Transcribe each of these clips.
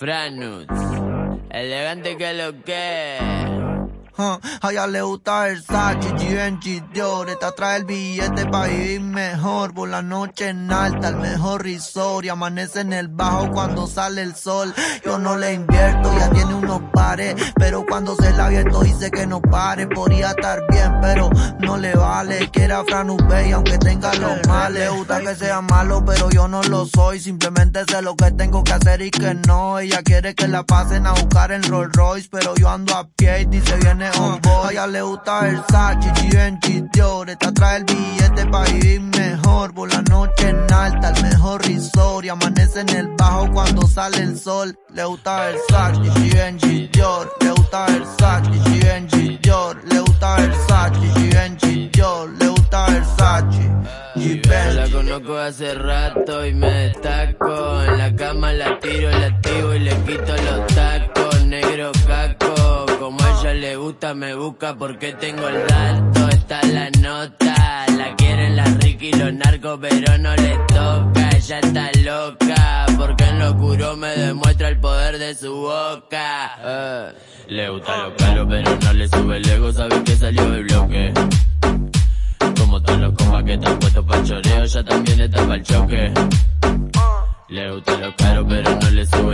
Franus, elegante que lo que. Ella le gusta Versace, Givenchy, Dior, esta trae el billete pa' vivir mejor. Por la noche en alta, el mejor resort y amanece en el bajo cuando sale el sol. Yo no le invierto, ya tiene unos pares, pero cuando se la abierto dice que no pare. Podría estar bien, pero no le vale. Que era Fran y aunque tenga los males. Le gusta que sea malo, pero yo no lo soy. Simplemente sé lo que tengo que hacer y que no. Ella quiere que la pasen a buscar en Rolls Royce, pero yo ando a pie y dice viene a ella le gusta Versace, Givenchy, Dior. Esta trae el billete pa' vivir mejor. Por la noche en alta, el mejor resort. Y amanece en el bajo cuando sale el sol. Le gusta Versace, Givenchy, Dior. Le gusta Versace, Givenchy, Dior. Le gusta Versace, Givenchy, Dior. Le gusta Versace, Givenchy. La conozco hace rato y me destaco. En la cama la tiro, la activo y le quito los le gusta, me busca porque tengo el dato, está la nota. La quieren las Ricky y los narcos, pero no le toca. Ella está loca, porque en lo oscuro me demuestra el poder de su boca. Eh, le gusta lo caro, pero no le sube el ego, sabe que salió del bloque. Como todos los compas que están puestos para choreo, ya también está para el choque. Le gusta lo caro, pero no le sube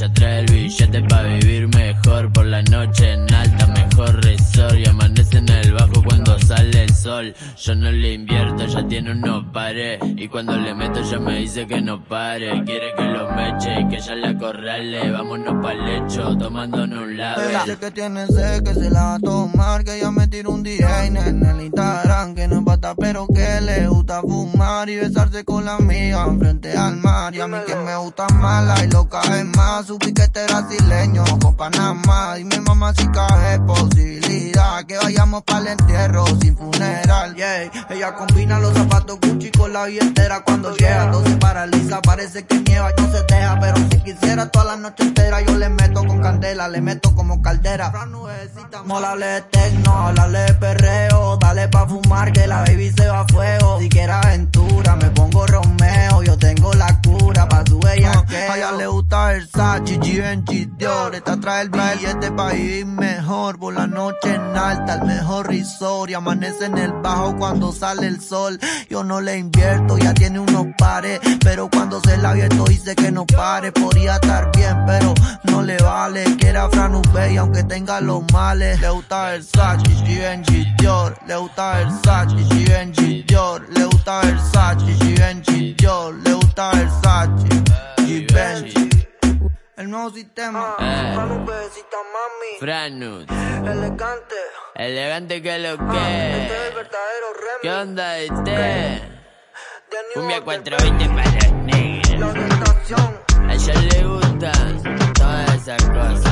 Ella trae el billete pa' vivir mejor por la noche en alta, mejor resort y amanece en el bajo cuando sale el sol. Yo no le invierto, ya tiene unos pares y cuando le meto ya me dice que no pare, quiere que lo meche y que ya la corrale, vámonos pa'l lecho, tomándonos un lado. Dice que tiene sed, que se la va a tomar, que ya me tiro un día en el Instagram, que no pero que le gusta fumar y besarse con la amiga frente al mar. Y a mí que me gusta mala y loca es más. Su piquete brasileño con Panamá. Dime mamá si cae posibilidad que vayamos para el entierro sin funeral. Yeah. Ella combina los zapatos Gucci con la billetera cuando llega. Todo se paraliza, parece que nieva, no se deja. Pero si quisiera toda la noche entera, yo le meto con candela, le meto como caldera. Molale de tecno, háblale de perreo. Dale pa' fumar que la baby se va a fuego. Si quiere aventura, me pongo Romeo, yo tengo Versace, Givenchy, Dior, esta trae el billete pa' vivir mejor, por la noche en alta, el mejor resort, y amanece en el bajo cuando sale el sol, yo no le invierto, ya tiene unos pares, pero cuando se la abierto dice que no pare, podría estar bien, pero no le vale, que era Fran y aunque tenga los males, le gusta Versace, Givenchy, Dior, le gusta Versace, Givenchy, Dior, le gusta Versace, Givenchy, sistema. Ah, mami. Ah. Franut. Elegante. Elegante que lo ah. que. Ah, este es el verdadero ¿Qué onda este? Cumbia 420 para los negros. La tentación. A ella le gustan todas esas cosas.